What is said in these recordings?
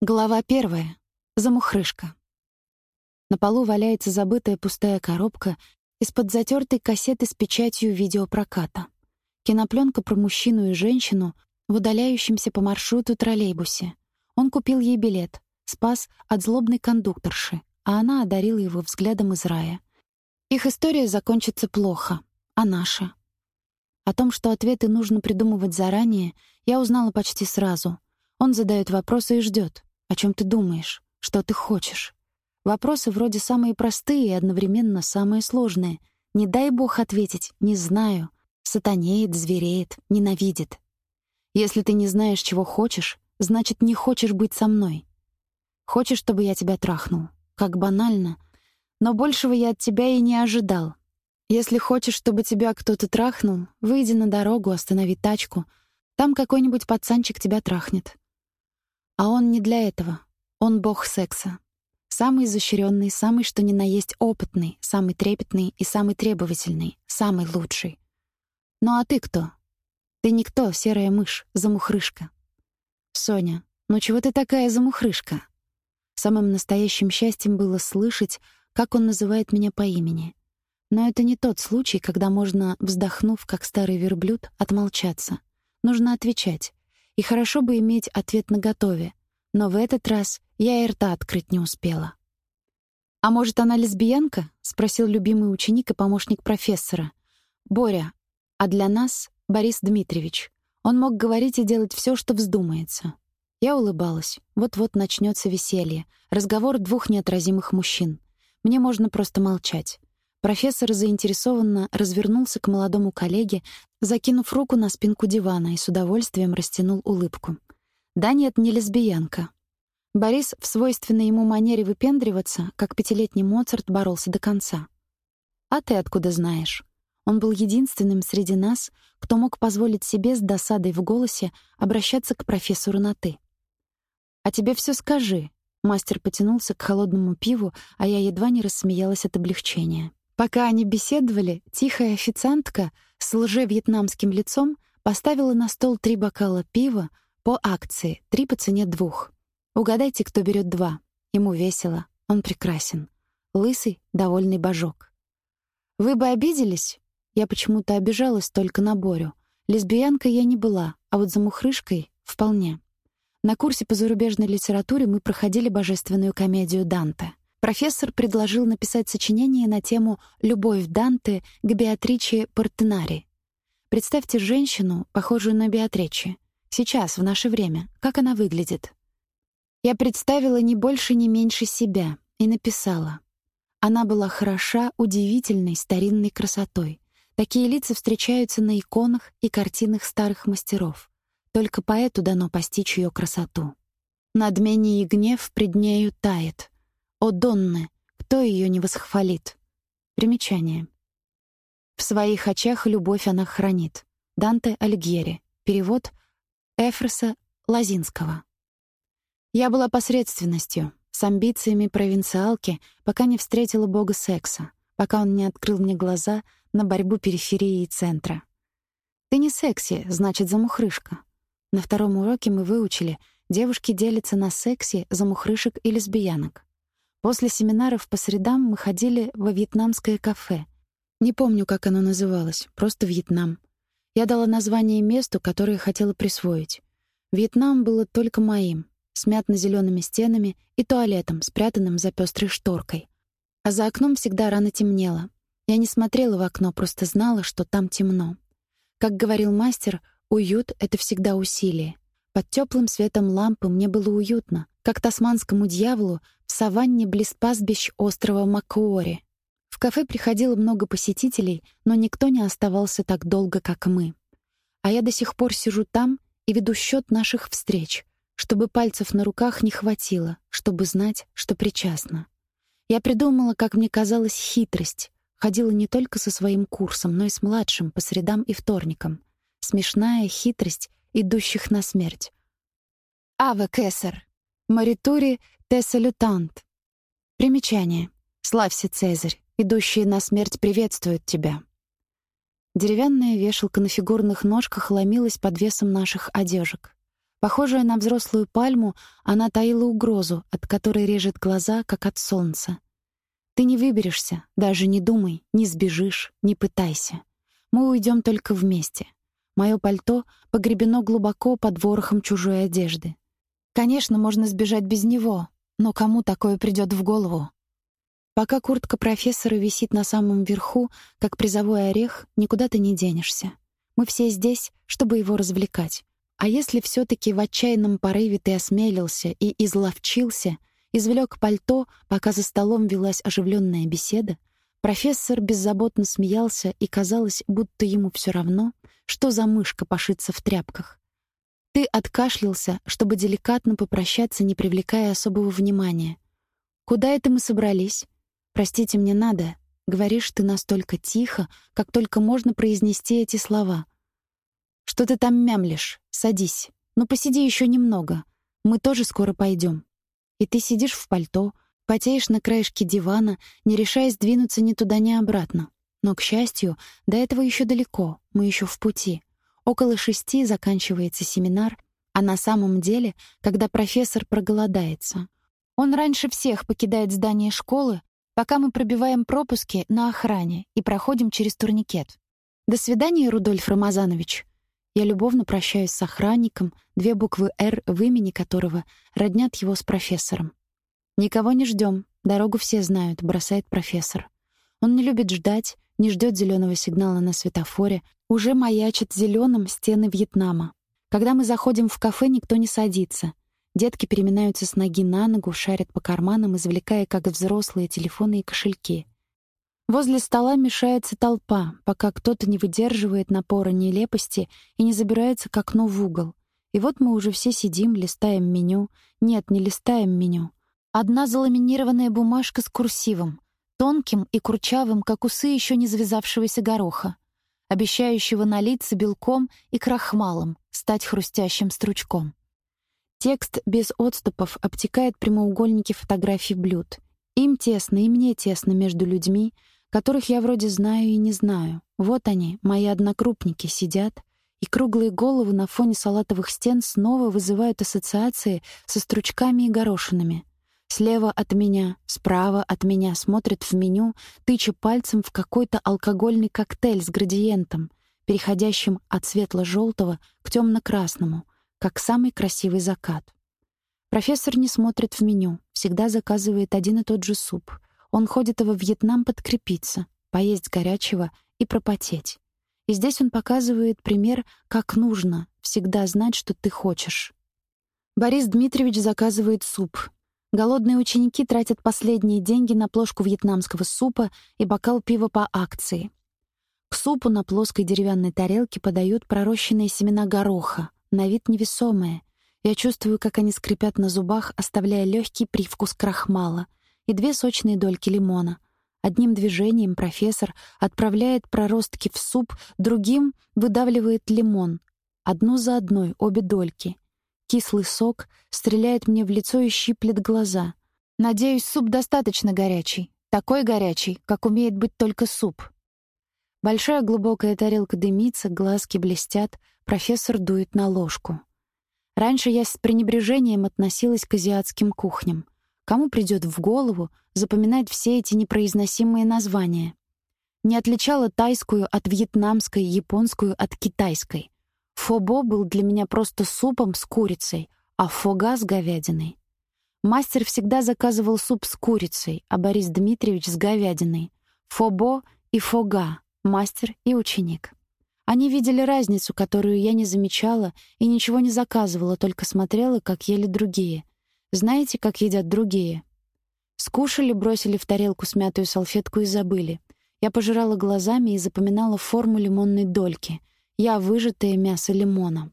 Глава первая. Замухрышка. На полу валяется забытая пустая коробка из-под затертой кассеты с печатью видеопроката. Кинопленка про мужчину и женщину в удаляющемся по маршруту троллейбусе. Он купил ей билет, спас от злобной кондукторши, а она одарила его взглядом из рая. Их история закончится плохо, а наша? О том, что ответы нужно придумывать заранее, я узнала почти сразу. Он задает вопросы и ждет. О чем ты думаешь? Что ты хочешь? Вопросы вроде самые простые и одновременно самые сложные. Не дай бог ответить «не знаю». Сатанеет, звереет, ненавидит. Если ты не знаешь, чего хочешь, значит, не хочешь быть со мной. Хочешь, чтобы я тебя трахнул? Как банально. Но большего я от тебя и не ожидал. Если хочешь, чтобы тебя кто-то трахнул, выйди на дорогу, останови тачку. Там какой-нибудь пацанчик тебя трахнет. А он не для этого. Он бог секса. Самый изощренный, самый что ни на есть опытный, самый трепетный и самый требовательный, самый лучший. Ну а ты кто? Ты никто, серая мышь, замухрышка. Соня, ну чего ты такая замухрышка? Самым настоящим счастьем было слышать, как он называет меня по имени. Но это не тот случай, когда можно, вздохнув, как старый верблюд, отмолчаться. Нужно отвечать. И хорошо бы иметь ответ наготове, но в этот раз я и рта открыть не успела. «А может, она лесбиянка?» — спросил любимый ученик и помощник профессора. «Боря, а для нас — Борис Дмитриевич. Он мог говорить и делать все, что вздумается». Я улыбалась. Вот-вот начнется веселье. Разговор двух неотразимых мужчин. Мне можно просто молчать. Профессор заинтересованно развернулся к молодому коллеге, закинув руку на спинку дивана и с удовольствием растянул улыбку. «Да нет, не лесбиянка». Борис в свойственной ему манере выпендриваться, как пятилетний Моцарт, боролся до конца. «А ты откуда знаешь?» Он был единственным среди нас, кто мог позволить себе с досадой в голосе обращаться к профессору на «ты». «А тебе все скажи», Мастер потянулся к холодному пиву, а я едва не рассмеялась от облегчения. Пока они беседовали, тихая официантка с лже-вьетнамским лицом поставила на стол три бокала пива по акции, три по цене двух. Угадайте, кто берет два. Ему весело, он прекрасен. Лысый, довольный божок. Вы бы обиделись? Я почему-то обижалась только на Борю. Лесбиянкой я не была, а вот за мухрышкой — вполне. На курсе по зарубежной литературе мы проходили божественную комедию Данте. Профессор предложил написать сочинение на тему «Любовь Данте к Беатриче Портенари». Представьте женщину, похожую на Беатриче. Сейчас, в наше время. Как она выглядит? Я представила не больше, не меньше себя и написала. Она была хороша удивительной старинной красотой. Такие лица встречаются на иконах и картинах старых мастеров. Только поэту дано постичь ее красоту. Надмение и гнев пред нею тает — о Донне, кто ее не восхвалит? Примечание. В своих очах любовь она хранит. Данте Альгьери. Перевод Эфроса Лазинского. Я была посредственностью, с амбициями провинциалки, пока не встретила бога секса, пока он не открыл мне глаза на борьбу периферии и центра. Ты не секси, значит, замухрышка. На втором уроке мы выучили, девушки делятся на секси, замухрышек и лесбиянок. После семинаров по средам мы ходили во вьетнамское кафе. Не помню, как оно называлось, просто Вьетнам. Я дала название месту, которое хотела присвоить. Вьетнам было только моим, с мятно-зелёными стенами и туалетом, спрятанным за пёстрой шторкой. А за окном всегда рано темнело. Я не смотрела в окно, просто знала, что там темно. Как говорил мастер, уют — это всегда усилие. Под тёплым светом лампы мне было уютно, как тасманскому дьяволу в саванне близ пастбищ острова Макуори. В кафе приходило много посетителей, но никто не оставался так долго, как мы. А я до сих пор сижу там и веду счет наших встреч, чтобы пальцев на руках не хватило, чтобы знать, что причастна. Я придумала, как мне казалось, хитрость. Ходила не только со своим курсом, но и с младшим по средам и вторникам. Смешная хитрость идущих на смерть. «Аве Кесар!» Маритури те салютант. Примечание. Славься, Цезарь, идущие на смерть приветствуют тебя. Деревянная вешалка на фигурных ножках ломилась под весом наших одежек. Похожая на взрослую пальму, она таила угрозу, от которой режет глаза, как от солнца. Ты не выберешься, даже не думай, не сбежишь, не пытайся. Мы уйдем только вместе. Мое пальто погребено глубоко под ворохом чужой одежды. Конечно, можно сбежать без него, но кому такое придет в голову? Пока куртка профессора висит на самом верху, как призовой орех, никуда ты не денешься. Мы все здесь, чтобы его развлекать. А если все таки в отчаянном порыве ты осмелился и изловчился, извлек пальто, пока за столом велась оживленная беседа, профессор беззаботно смеялся, и казалось, будто ему все равно, что за мышка пошится в тряпках. Ты откашлялся, чтобы деликатно попрощаться, не привлекая особого внимания. Куда это мы собрались? «Простите, мне надо», — говоришь ты настолько тихо, как только можно произнести эти слова. «Что ты там мямлишь? Садись. Ну, посиди еще немного. Мы тоже скоро пойдем. И ты сидишь в пальто, потеешь на краешке дивана, не решаясь двинуться ни туда, ни обратно. Но, к счастью, до этого еще далеко, мы еще в пути. Около шести заканчивается семинар, а на самом деле, когда профессор проголодается. Он раньше всех покидает здание школы, пока мы пробиваем пропуски на охране и проходим через турникет. До свидания, Рудольф Рамазанович. Я любовно прощаюсь с охранником, две буквы «Р» в имени которого роднят его с профессором. «Никого не ждем, дорогу все знают», — бросает профессор. Он не любит ждать, не ждет зеленого сигнала на светофоре, уже маячит зеленым стены Вьетнама. Когда мы заходим в кафе, никто не садится. Детки переминаются с ноги на ногу, шарят по карманам, извлекая, как взрослые, телефоны и кошельки. Возле стола мешается толпа, пока кто-то не выдерживает напора нелепости и не забирается к окну в угол. И вот мы уже все сидим, листаем меню. Нет, не листаем меню. Одна заламинированная бумажка с курсивом, тонким и курчавым, как усы еще не завязавшегося гороха, обещающего налиться белком и крахмалом, стать хрустящим стручком. Текст без отступов обтекает прямоугольники фотографий блюд. Им тесно, и мне тесно между людьми, которых я вроде знаю и не знаю. Вот они, мои однокрупники, сидят, и круглые головы на фоне салатовых стен снова вызывают ассоциации со стручками и горошинами. Слева от меня, справа от меня смотрят в меню, тыча пальцем в какой-то алкогольный коктейль с градиентом, переходящим от светло желтого к темно красному как самый красивый закат. Профессор не смотрит в меню, всегда заказывает один и тот же суп. Он ходит во Вьетнам подкрепиться, поесть горячего и пропотеть. И здесь он показывает пример, как нужно всегда знать, что ты хочешь. Борис Дмитриевич заказывает суп. Голодные ученики тратят последние деньги на плошку вьетнамского супа и бокал пива по акции. К супу на плоской деревянной тарелке подают пророщенные семена гороха, на вид невесомые. Я чувствую, как они скрипят на зубах, оставляя легкий привкус крахмала и две сочные дольки лимона. Одним движением профессор отправляет проростки в суп, другим выдавливает лимон. Одну за одной обе дольки. Кислый сок стреляет мне в лицо и щиплет глаза. Надеюсь, суп достаточно горячий. Такой горячий, как умеет быть только суп. Большая глубокая тарелка дымится, глазки блестят, профессор дует на ложку. Раньше я с пренебрежением относилась к азиатским кухням. Кому придет в голову запоминать все эти непроизносимые названия? Не отличала тайскую от вьетнамской, японскую от китайской. Фобо был для меня просто супом с курицей, а фога с говядиной. Мастер всегда заказывал суп с курицей, а Борис Дмитриевич с говядиной. Фобо и фога мастер и ученик. Они видели разницу, которую я не замечала и ничего не заказывала, только смотрела, как ели другие. Знаете, как едят другие? Скушали, бросили в тарелку смятую салфетку и забыли. Я пожирала глазами и запоминала форму лимонной дольки. Я выжатое мясо лимона.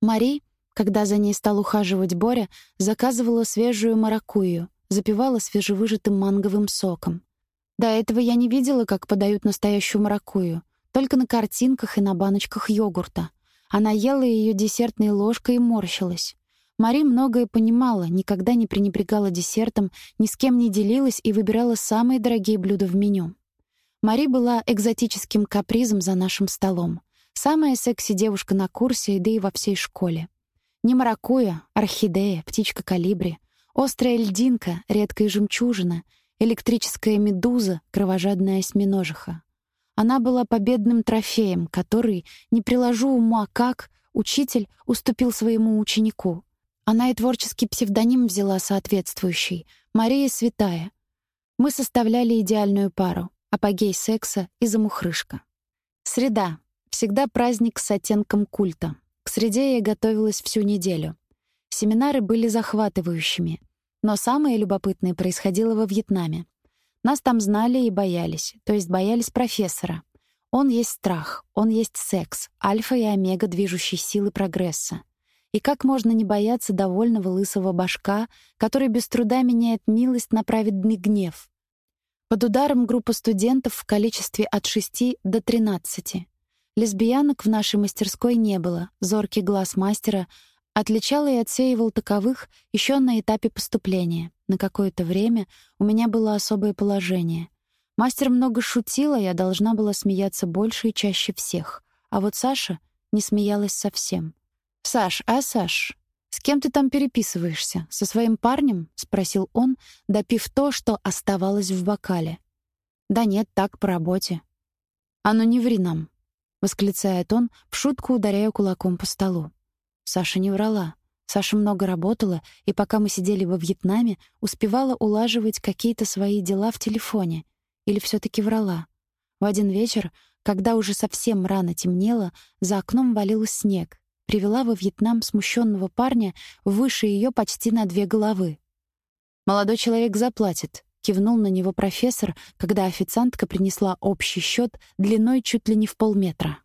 Мари, когда за ней стал ухаживать Боря, заказывала свежую маракуйю, запивала свежевыжатым манговым соком. До этого я не видела, как подают настоящую маракую, только на картинках и на баночках йогурта. Она ела ее десертной ложкой и морщилась. Мари многое понимала, никогда не пренебрегала десертом, ни с кем не делилась и выбирала самые дорогие блюда в меню. Мари была экзотическим капризом за нашим столом. Самая секси девушка на курсе, да и во всей школе. Не маракуя, орхидея, птичка калибри, острая льдинка, редкая жемчужина, электрическая медуза, кровожадная осьминожиха. Она была победным трофеем, который, не приложу ума как, учитель уступил своему ученику. Она и творческий псевдоним взяла соответствующий — Мария Святая. Мы составляли идеальную пару — апогей секса и замухрышка. Среда. Всегда праздник с оттенком культа. К среде я готовилась всю неделю. Семинары были захватывающими. Но самое любопытное происходило во Вьетнаме. Нас там знали и боялись, то есть боялись профессора. Он есть страх, он есть секс, альфа и омега движущей силы прогресса. И как можно не бояться довольного лысого башка, который без труда меняет милость на праведный гнев? Под ударом группа студентов в количестве от 6 до 13. Лесбиянок в нашей мастерской не было. Зоркий глаз мастера отличал и отсеивал таковых еще на этапе поступления. На какое-то время у меня было особое положение. Мастер много шутила, я должна была смеяться больше и чаще всех. А вот Саша не смеялась совсем. «Саш, а Саш, с кем ты там переписываешься? Со своим парнем?» — спросил он, допив то, что оставалось в бокале. «Да нет, так, по работе». «А ну не ври нам», — восклицает он, в шутку ударяя кулаком по столу. Саша не врала. Саша много работала, и пока мы сидели во Вьетнаме, успевала улаживать какие-то свои дела в телефоне. Или все таки врала. В один вечер, когда уже совсем рано темнело, за окном валил снег, привела во Вьетнам смущенного парня выше ее почти на две головы. «Молодой человек заплатит», — кивнул на него профессор, когда официантка принесла общий счет длиной чуть ли не в полметра.